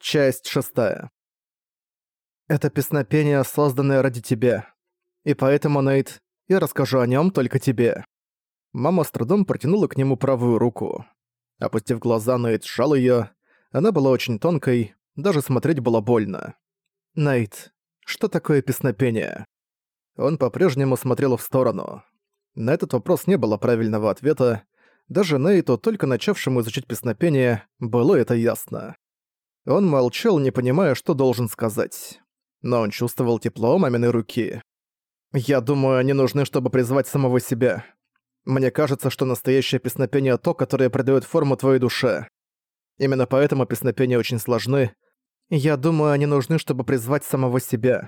Часть шестая. Это песнопение, созданное ради тебя. И поэтому, Нейт, я расскажу о нем только тебе. Мама с трудом протянула к нему правую руку. Опустив глаза, Нейт сжал ее. Она была очень тонкой, даже смотреть было больно. Нейт, что такое песнопение? Он по-прежнему смотрел в сторону. На этот вопрос не было правильного ответа. Даже Нейту, только начавшему изучить песнопение, было это ясно. Он молчал, не понимая, что должен сказать. Но он чувствовал тепло маминой руки. «Я думаю, они нужны, чтобы призвать самого себя. Мне кажется, что настоящее песнопение то, которое придает форму твоей душе. Именно поэтому песнопения очень сложны. Я думаю, они нужны, чтобы призвать самого себя.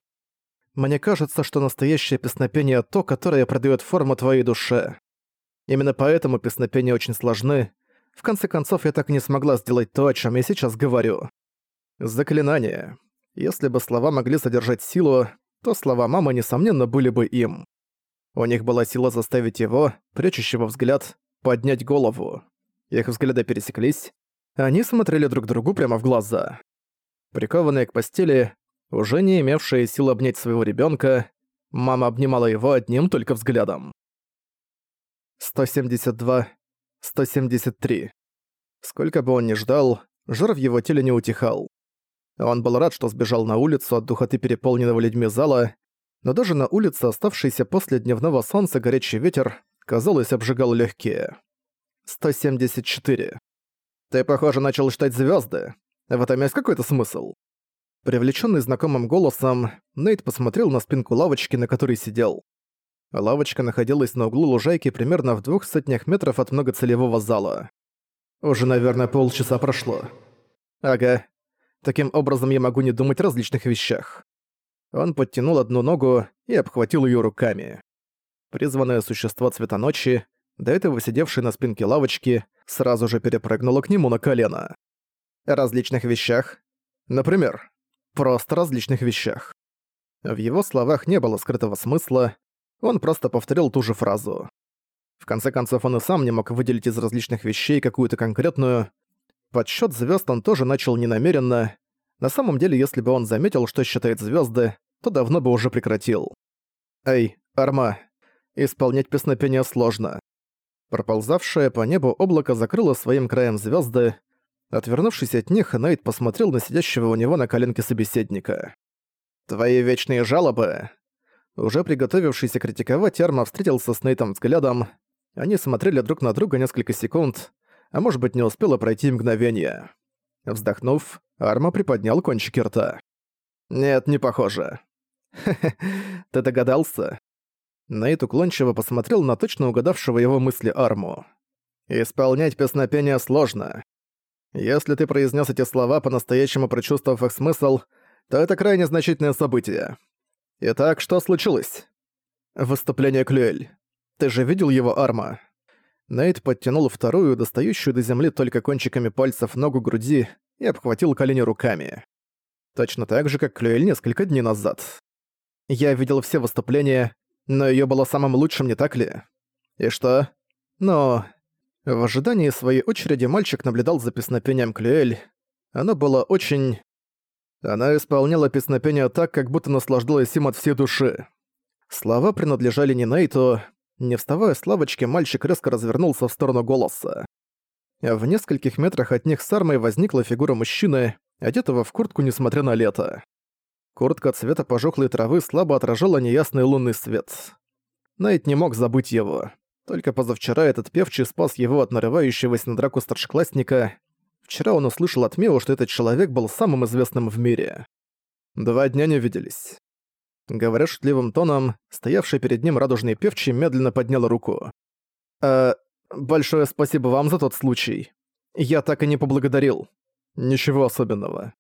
Мне кажется, что настоящее песнопение то, которое придает форму твоей душе. Именно поэтому песнопения очень сложны. В конце концов, я так и не смогла сделать то, о чем я сейчас говорю. Заклинание. Если бы слова могли содержать силу, то слова мамы, несомненно, были бы им. У них была сила заставить его, прячущего взгляд, поднять голову. Их взгляды пересеклись. Они смотрели друг другу прямо в глаза. Прикованная к постели, уже не имевшая сил обнять своего ребенка, мама обнимала его одним только взглядом. 172, 173. Сколько бы он ни ждал, жар в его теле не утихал. Он был рад, что сбежал на улицу от духоты переполненного людьми зала, но даже на улице, оставшийся после дневного солнца горячий ветер, казалось, обжигал легкие. 174. «Ты, похоже, начал читать звезды. В этом есть какой-то смысл?» Привлеченный знакомым голосом, Нейт посмотрел на спинку лавочки, на которой сидел. Лавочка находилась на углу лужайки примерно в двух сотнях метров от многоцелевого зала. «Уже, наверное, полчаса прошло». «Ага, Таким образом я могу не думать о различных вещах. Он подтянул одну ногу и обхватил ее руками. Призванное существо цвета ночи, до этого сидевшее на спинке лавочки, сразу же перепрыгнуло к нему на колено. О различных вещах. Например, просто различных вещах. В его словах не было скрытого смысла, он просто повторил ту же фразу. В конце концов, он и сам не мог выделить из различных вещей какую-то конкретную, Подсчёт звёзд он тоже начал ненамеренно. На самом деле, если бы он заметил, что считает звёзды, то давно бы уже прекратил. «Эй, Арма, исполнять песнопение сложно». Проползавшее по небу облако закрыло своим краем звёзды. Отвернувшись от них, Найт посмотрел на сидящего у него на коленке собеседника. «Твои вечные жалобы?» Уже приготовившийся критиковать, Арма встретился с Нейтом взглядом. Они смотрели друг на друга несколько секунд, а может быть не успело пройти мгновение. Вздохнув, Арма приподнял кончики рта. «Нет, не похоже». «Хе-хе, ты догадался?» Нейт уклончиво посмотрел на точно угадавшего его мысли Арму. «Исполнять песнопение сложно. Если ты произнес эти слова, по-настоящему прочувствовав их смысл, то это крайне значительное событие. Итак, что случилось?» «Выступление Клюэль. Ты же видел его, Арма?» Нейт подтянул вторую, достающую до земли только кончиками пальцев ногу груди и обхватил колени руками. Точно так же, как Клюэль несколько дней назад. Я видел все выступления, но её было самым лучшим, не так ли? И что? Но... В ожидании своей очереди мальчик наблюдал за песнопением Клюэль. Оно было очень... Она исполняла песнопение так, как будто наслаждалась им от всей души. Слова принадлежали не Нейту, не вставая с лавочки, мальчик резко развернулся в сторону голоса. В нескольких метрах от них с армой возникла фигура мужчины, одетого в куртку несмотря на лето. Куртка цвета пожухлой травы слабо отражала неясный лунный свет. Найт не мог забыть его. Только позавчера этот певчий спас его от нарывающегося на драку старшеклассника. Вчера он услышал от Мео, что этот человек был самым известным в мире. Два дня не виделись. Говоря шутливым тоном, стоявший перед ним радужный певчий медленно поднял руку. «Э, большое спасибо вам за тот случай. Я так и не поблагодарил. Ничего особенного.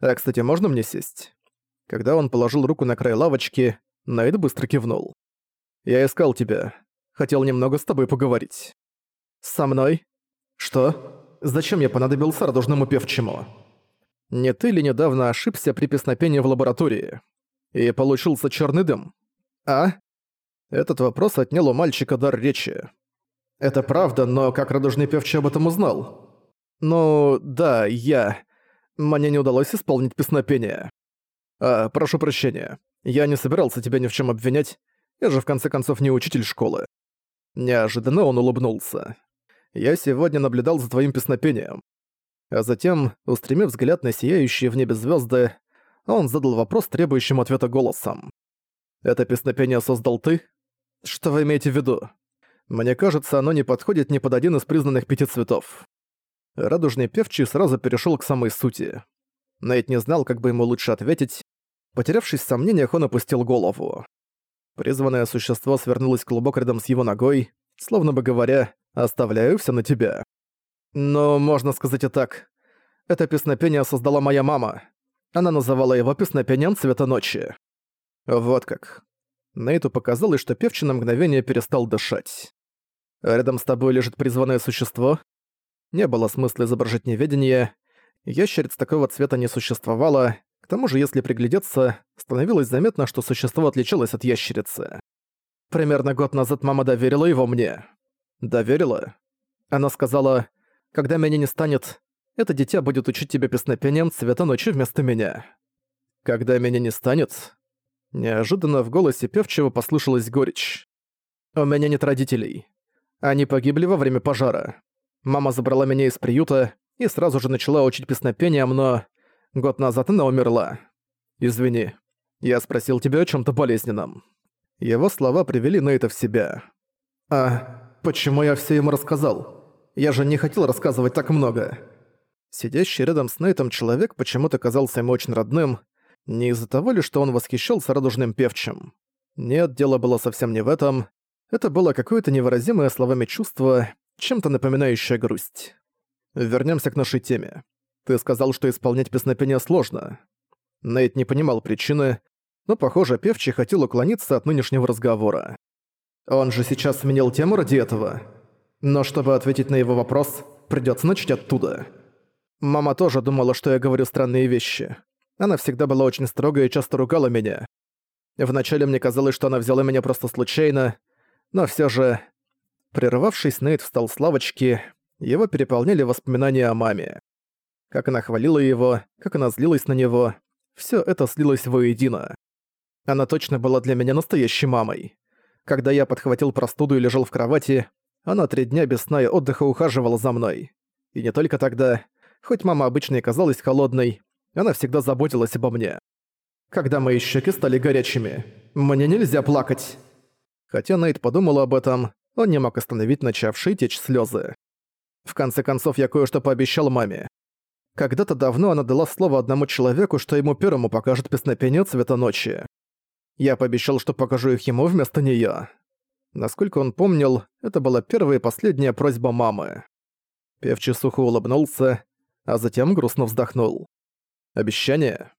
А, кстати, можно мне сесть?» Когда он положил руку на край лавочки, Найд быстро кивнул. «Я искал тебя. Хотел немного с тобой поговорить». «Со мной? Что? Зачем я понадобился радужному певчему?» «Не ты ли недавно ошибся при песнопении в лаборатории?» И получился черный дым. А? Этот вопрос отнял у мальчика дар речи. Это правда, но как радужный певчий об этом узнал? Ну, да, я. Мне не удалось исполнить песнопение. А, прошу прощения. Я не собирался тебя ни в чем обвинять. Я же в конце концов не учитель школы. Неожиданно он улыбнулся. Я сегодня наблюдал за твоим песнопением. А затем, устремив взгляд на сияющие в небе звезды, он задал вопрос, требующим ответа голосом. «Это песнопение создал ты? Что вы имеете в виду? Мне кажется, оно не подходит ни под один из признанных пяти цветов». Радужный певчий сразу перешел к самой сути. Найт не знал, как бы ему лучше ответить. Потерявшись в сомнениях, он опустил голову. Призванное существо свернулось клубок рядом с его ногой, словно бы говоря «оставляю все на тебя». Но можно сказать и так. Это песнопение создала моя мама. Она называла его песнопением цвета ночи. Вот как. Нейту показалось, что певчий на мгновение перестал дышать. Рядом с тобой лежит призванное существо. Не было смысла изображать неведение. Ящериц такого цвета не существовало. К тому же, если приглядеться, становилось заметно, что существо отличалось от ящерицы. Примерно год назад мама доверила его мне. Доверила? Она сказала, когда меня не станет, это дитя будет учить тебя песнопением цвета ночи вместо меня. Когда меня не станет... Неожиданно в голосе певчего послышалась горечь. У меня нет родителей. Они погибли во время пожара. Мама забрала меня из приюта и сразу же начала учить песнопением, но... Год назад она умерла. Извини. Я спросил тебя о чем то болезненном. Его слова привели Нейта в себя. «А почему я все ему рассказал?» Я же не хотел рассказывать так много». Сидящий рядом с Нейтом человек почему-то казался ему очень родным, не из-за того ли, что он восхищался радужным певчим. Нет, дело было совсем не в этом. Это было какое-то невыразимое словами чувство, чем-то напоминающее грусть. Вернемся к нашей теме. Ты сказал, что исполнять песнопение сложно. Нейт не понимал причины, но, похоже, певчий хотел уклониться от нынешнего разговора. Он же сейчас сменил тему ради этого. Но чтобы ответить на его вопрос, придётся начать оттуда. Мама тоже думала, что я говорю странные вещи. Она всегда была очень строгой и часто ругала меня. Вначале мне казалось, что она взяла меня просто случайно, но всё же... Прервавшись, Нейт встал с лавочки, его переполняли воспоминания о маме. Как она хвалила его, как она злилась на него, всё это слилось воедино. Она точно была для меня настоящей мамой. Когда я подхватил простуду и лежал в кровати, она три дня без сна и отдыха ухаживала за мной. И не только тогда. Хоть мама обычно и казалась холодной, она всегда заботилась обо мне. Когда мои щеки стали горячими, мне нельзя плакать. Хотя Нейт подумал об этом, он не мог остановить начавшие течь слезы. В конце концов, я кое-что пообещал маме. Когда-то давно она дала слово одному человеку, что ему первому покажет песнопение цвета ночи. Я пообещал, что покажу их ему вместо неё. Насколько он помнил, это была первая и последняя просьба мамы. Певчий сухо улыбнулся, а затем грустно вздохнул. Обещание?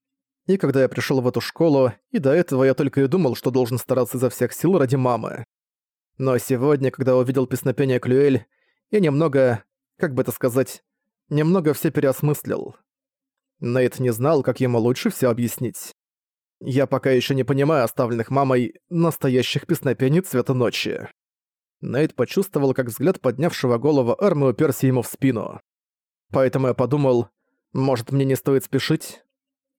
И когда я пришёл в эту школу, и до этого я только и думал, что должен стараться изо всех сил ради мамы. Но сегодня, когда увидел песнопение Клюэль, я немного, как бы это сказать, немного все переосмыслил. Нейт не знал, как ему лучше все объяснить. Я пока еще не понимаю оставленных мамой настоящих песнопений цвета ночи. Нейт почувствовал, как взгляд поднявшего голову Армы уперся ему в спину. Поэтому я подумал, может мне не стоит спешить?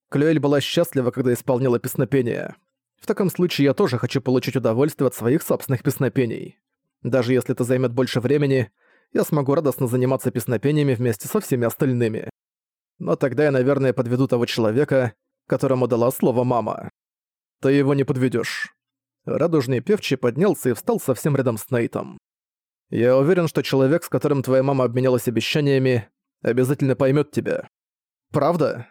Клюэль была счастлива, когда исполняла песнопение. В таком случае я тоже хочу получить удовольствие от своих собственных песнопений. Даже если это займет больше времени, я смогу радостно заниматься песнопениями вместе со всеми остальными. Но тогда я, наверное, подведу того человека, которому дала слово мама. Ты его не подведешь. Радужный певчий поднялся и встал совсем рядом с Нейтом. «Я уверен, что человек, с которым твоя мама обменялась обещаниями, обязательно поймет тебя. Правда?»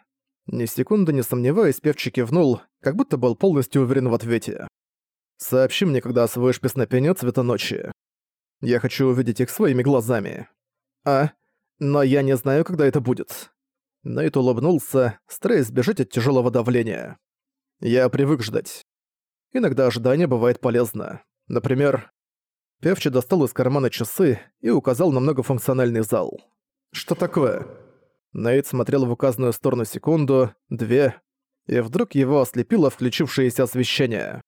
Ни секунды не сомневаясь, певчий кивнул, как будто был полностью уверен в ответе. «Сообщи мне, когда освоишь песнопение цвета ночи. Я хочу увидеть их своими глазами. А? Но я не знаю, когда это будет. Нейт улыбнулся, стараясь сбежать от тяжелого давления. «Я привык ждать. Иногда ожидание бывает полезно. Например, Певчий достал из кармана часы и указал на многофункциональный зал. «Что такое?» Нейт смотрел в указанную сторону секунду, две, и вдруг его ослепило включившееся освещение.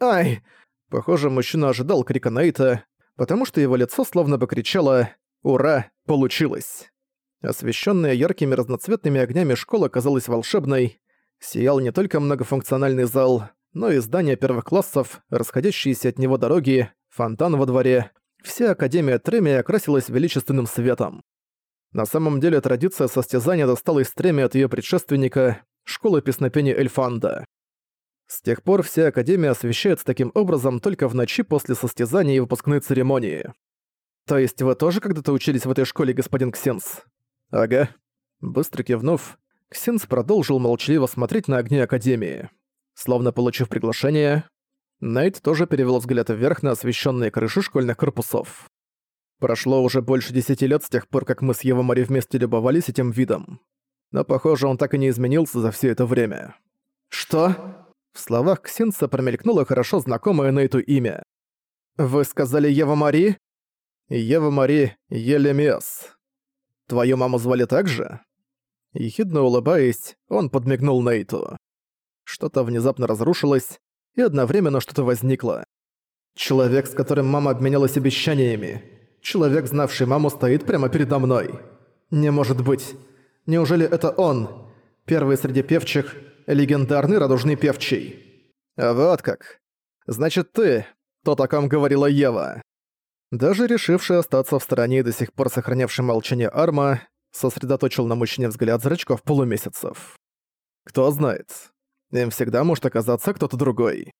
«Ай!» Похоже, мужчина ожидал крика Нейта, потому что его лицо словно бы кричало «Ура! Получилось!». Освещенная яркими разноцветными огнями школа казалась волшебной. Сиял не только многофункциональный зал, но и здания первых классов, расходящиеся от него дороги, фонтан во дворе. Вся Академия Треми окрасилась величественным светом. На самом деле традиция состязания досталась Треме от ее предшественника, школы песнопения Эльфанда. С тех пор вся Академия освещается таким образом только в ночи после состязания и выпускной церемонии. То есть вы тоже когда-то учились в этой школе, господин Ксенс? Ага. Быстро кивнув, Ксенс продолжил молчаливо смотреть на огни Академии. Словно получив приглашение, Найт тоже перевел взгляд вверх на освещенные крыши школьных корпусов. Прошло уже больше десяти лет с тех пор, как мы с Ева Мари вместе любовались этим видом. Но, похоже, он так и не изменился за все это время. «Что?» В словах Ксинца промелькнуло хорошо знакомое Нейту имя. «Вы сказали Ева Мари?» «Ева Мари Елемес. Твою маму звали так же?» Ехидно улыбаясь, он подмигнул Нейту. Что-то внезапно разрушилось, и одновременно что-то возникло. Человек, с которым мама обменялась обещаниями. Человек, знавший маму, стоит прямо передо мной. Не может быть. Неужели это он? Первый среди певчих, легендарный радужный певчий. Вот как. Значит, ты, тот, о ком говорила Ева. Даже решивший остаться в стороне и до сих пор сохранявший молчание Арма, сосредоточил на мужчине взгляд зрачков полумесяцев. Кто знает, им всегда может оказаться кто-то другой.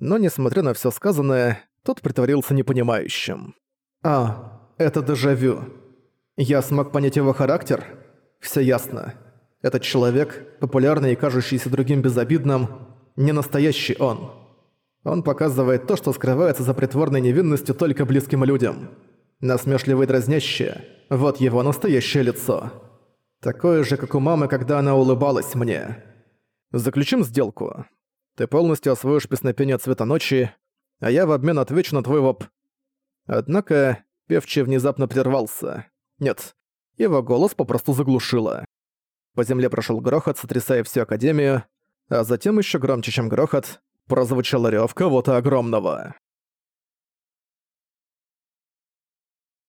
Но несмотря на все сказанное, тот притворился непонимающим. «А, это дежавю. Я смог понять его характер? Все ясно. Этот человек, популярный и кажущийся другим безобидным, не настоящий он. Он показывает то, что скрывается за притворной невинностью только близким людям. Насмешливое и дразнящее – вот его настоящее лицо. Такое же, как у мамы, когда она улыбалась мне. Заключим сделку. Ты полностью освоишь песнопение цвета ночи, а я в обмен отвечу на твой воп... Однако певчий внезапно прервался. Нет, его голос попросту заглушило. По земле прошел грохот, сотрясая всю Академию, а затем еще громче, чем грохот, прозвучал рёв кого-то огромного.